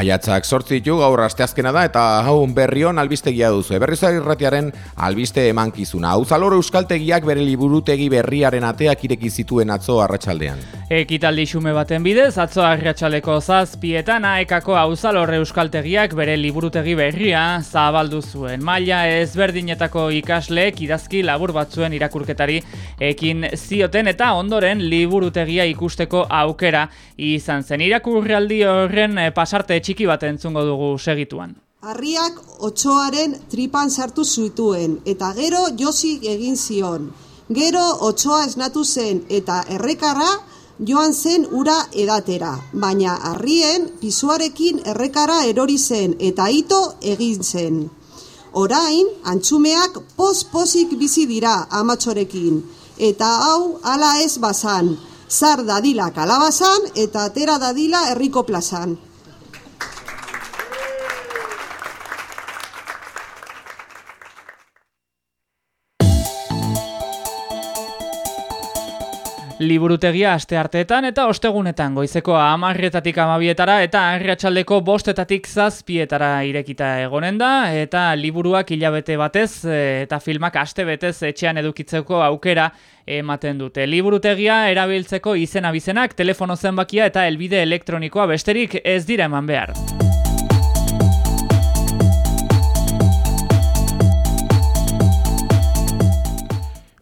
Maiatzak sortzi ditu gaur asteazkena da eta hau berrion albistegia duzu. Berrizar irratiaren albiste emankizuna. Hau zaloro euskaltegiak bere liburutegi berriaren ateak ireki zituen atzo arratsaldean. Ekitaldi xume baten bidez, atzo arratsaleko zazpietan aekako hau zalore euskaltegiak bere liburutegi berria zabaldu zuen. Maila ezberdinetako ikasleek idazki labur batzuen irakurketari ekin zioten eta ondoren liburutegia ikusteko aukera izan zen. Irakurraldi horren eh, pasarte txiki bat entzungo dugu segituan. Harriak otsoaren tripan sartu zituen eta gero josi egin zion. Gero otsoa esnatu zen eta errekara joan zen ura edatera, baina harrien pisuarekin errekara erori zen eta ito egin zen. Orain, antxumeak pos-posik bizi dira amatxorekin, eta hau hala ez bazan, zar dadila kalabazan eta atera dadila herriko plazan. Liburutegia aste arteetan eta ostegunetan goizeko amarretatik amabietara eta arratsaldeko bostetatik zazpietara irekita egonen da eta liburuak hilabete batez e, eta filmak aste betez etxean edukitzeko aukera ematen dute. Liburutegia erabiltzeko izena bizenak, telefono zenbakia eta elbide elektronikoa besterik ez dira eman behar.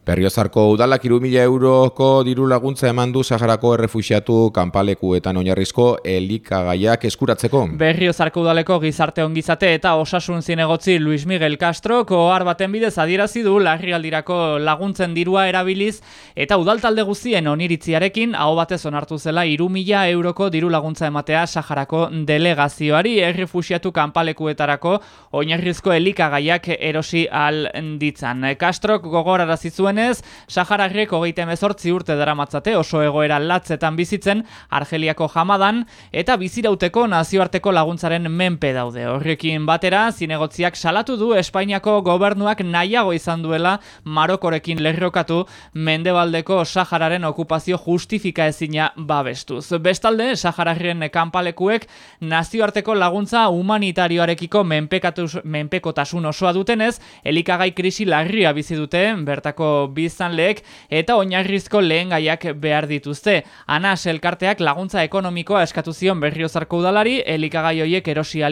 Berriozarko udalak iru mila euroko diru laguntza eman du Saharako errefusiatu kanpalekuetan oinarrizko elikagaiak eskuratzeko. Berriozarko udaleko gizarte ongizate eta osasun zinegotzi Luis Miguel Castro kohar baten bidez adierazi du larrialdirako laguntzen dirua erabiliz eta udaltalde guztien oniritziarekin hau batez onartu zela iru mila euroko diru laguntza ematea Saharako delegazioari errefusiatu kanpalekuetarako oinarrizko elikagaiak erosi al ditzan. Castro gogorarazi zuen duenez, Sahararrek hogeita emezortzi urte daramatzate oso egoera latzetan bizitzen Argeliako jamadan eta bizirauteko nazioarteko laguntzaren menpe daude. Horrekin batera, zinegotziak salatu du Espainiako gobernuak nahiago izan duela Marokorekin lerrokatu mendebaldeko Sahararen okupazio justifika ezina babestuz. Bestalde, Sahararren kanpalekuek nazioarteko laguntza humanitarioarekiko menpekotasun osoa dutenez, elikagai krisi larria bizi dute bertako bizanleek eta oinarrizko lehen gaiak behar dituzte. Anas elkarteak laguntza ekonomikoa eskatu zion berriozarko udalari, elikagai hoiek erosi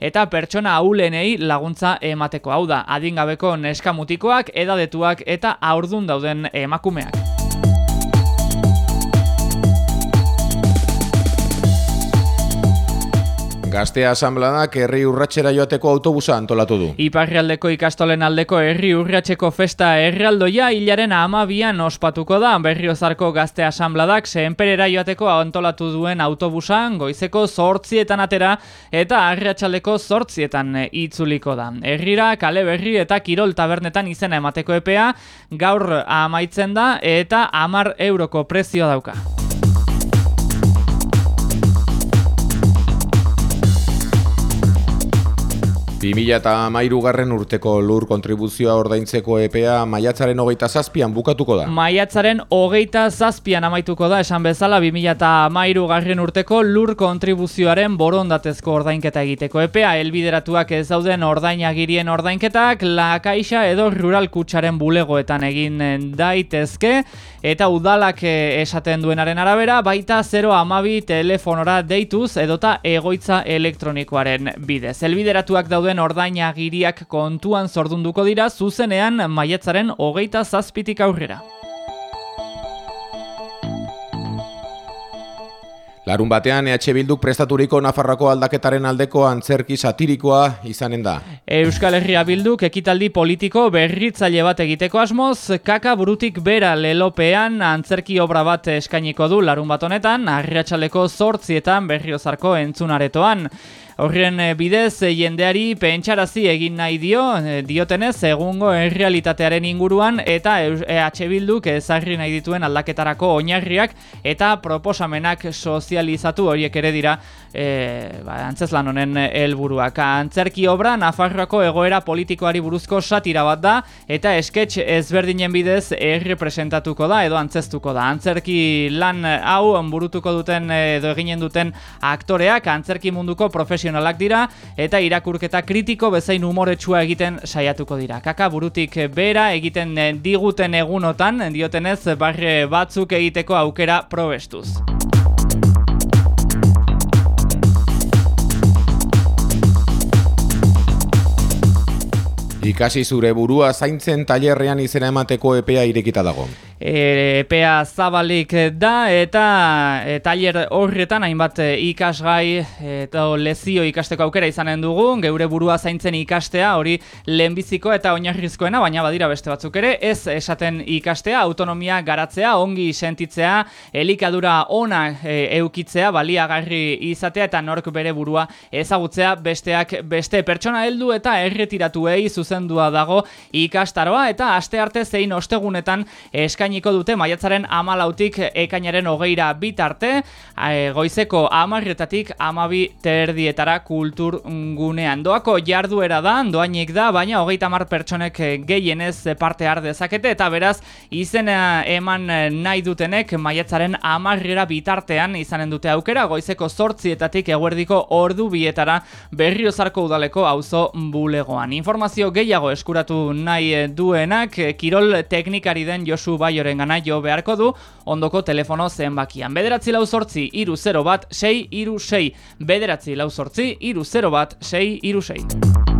eta pertsona haulenei laguntza emateko hau da. Adingabeko neskamutikoak, edadetuak eta aurdun dauden emakumeak. Gaztea asambladak herri urratxera joateko autobusa antolatu du. Iparrialdeko ikastolen aldeko herri urratxeko festa herrialdoia hilaren amabian ospatuko da. Berriozarko gazte asambladak sehenperera joateko antolatu duen autobusan goizeko zortzietan atera eta arratsaldeko zortzietan itzuliko da. Herrira, kale berri eta kirol tabernetan izena emateko epea gaur amaitzen da eta amar euroko prezio dauka. 2000 garren urteko lur kontribuzioa ordaintzeko EPA maiatzaren hogeita zazpian bukatuko da. Maiatzaren hogeita zazpian amaituko da, esan bezala 2000 garren urteko lur kontribuzioaren borondatezko ordainketa egiteko EPA, elbideratuak ez dauden ordainagirien ordainketak, lakaixa edo rural kutsaren bulegoetan egin daitezke, eta udalak eh, esaten duenaren arabera, baita 0 amabi telefonora deituz edota egoitza elektronikoaren bidez. Elbideratuak dauden dauden ordaina giriak kontuan zordunduko dira zuzenean maiatzaren hogeita zazpitik aurrera. Larun batean EH Bilduk prestaturiko Nafarroko aldaketaren aldeko antzerki satirikoa izanen da. Euskal Herria Bilduk ekitaldi politiko berritzaile bat egiteko asmoz, kaka burutik bera lelopean antzerki obra bat eskainiko du larun bat honetan, arriatxaleko zortzietan berriozarko entzunaretoan. Horren bidez jendeari pentsarazi egin nahi dio, diotenez egungo errealitatearen inguruan eta EH Bilduk ezagri nahi dituen aldaketarako oinarriak eta proposamenak sozializatu horiek ere dira e, ba, antzeslan honen helburuak. Antzerki obra Nafarroako egoera politikoari buruzko satira bat da eta esketx ezberdinen bidez errepresentatuko da edo antzestuko da. Antzerki lan hau burutuko duten edo eginen duten aktoreak antzerki munduko profesionalak dira eta irakurketa kritiko bezain umoretsua egiten saiatuko dira. Kaka burutik bera egiten diguten egunotan diotenez barre batzuk egiteko aukera probestuz. Ikasi zure burua zaintzen tailerrean izena emateko epea irekita dago. E, epea zabalik da eta e, tailer horretan hainbat e, ikasgai eta lezio ikasteko aukera izanen dugu, geure burua zaintzen ikastea hori lehenbiziko eta oinarrizkoena, baina badira beste batzuk ere, ez esaten ikastea, autonomia garatzea, ongi sentitzea, elikadura ona e, eukitzea, baliagarri izatea eta nork bere burua ezagutzea. Besteak beste pertsona heldu eta erretiratuei zuzen zuzendua dago ikastaroa eta aste arte zein ostegunetan eskainiko dute maiatzaren amalautik ekainaren hogeira bitarte goizeko amarretatik amabi terdietara kultur gunean. Doako jarduera da, doainik da, baina hogeita mar pertsonek gehienez parte har dezakete eta beraz izena eman nahi dutenek maiatzaren amarrera bitartean izanen dute aukera goizeko sortzietatik eguerdiko ordu bietara berriozarko udaleko auzo bulegoan. Informazio gehiago eskuratu nahi duenak kirol teknikari den Josu Baioren gana jo beharko du ondoko telefono zenbakian. Bederatzi lau sortzi, iru 0 bat, 6 iru 6. Bederatzi lau sortzi, iru 0 bat, 6 iru 6.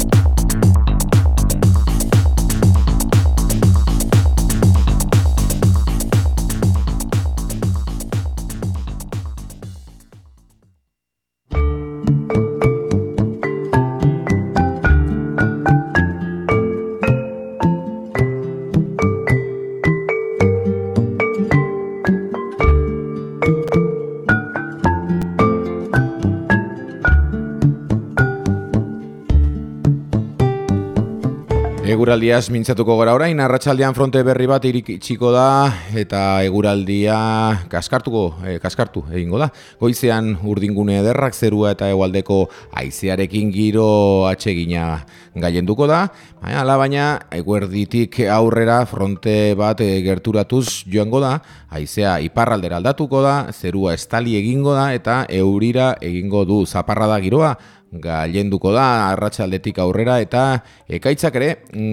Eguraldiaz mintzatuko gara orain, arratsaldean fronte berri bat iritsiko da eta eguraldia kaskartuko, eh, kaskartu egingo da. Goizean urdingune ederrak zerua eta egualdeko haizearekin giro atsegina gaienduko da. Baina, ala baina, eguerditik aurrera fronte bat e, gerturatuz joango da, haizea iparraldera aldatuko da, zerua estali egingo da eta eurira egingo du zaparra da giroa, gailenduko da arratsaldetik aurrera eta ekaitzak ere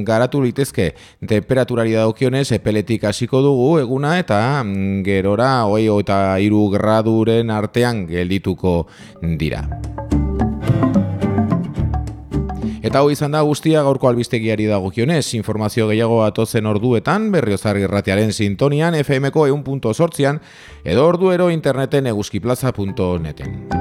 garatu litezke temperaturari dagokionez epeletik hasiko dugu eguna eta mm, gerora hoi eta hiru graduren artean geldituko dira. Eta hoi izan da guztia gaurko albistegiari dagokionez, informazio gehiago atozen orduetan, berriozarri irratiaren sintonian, FMko eun edo orduero interneten eguzkiplaza.neten.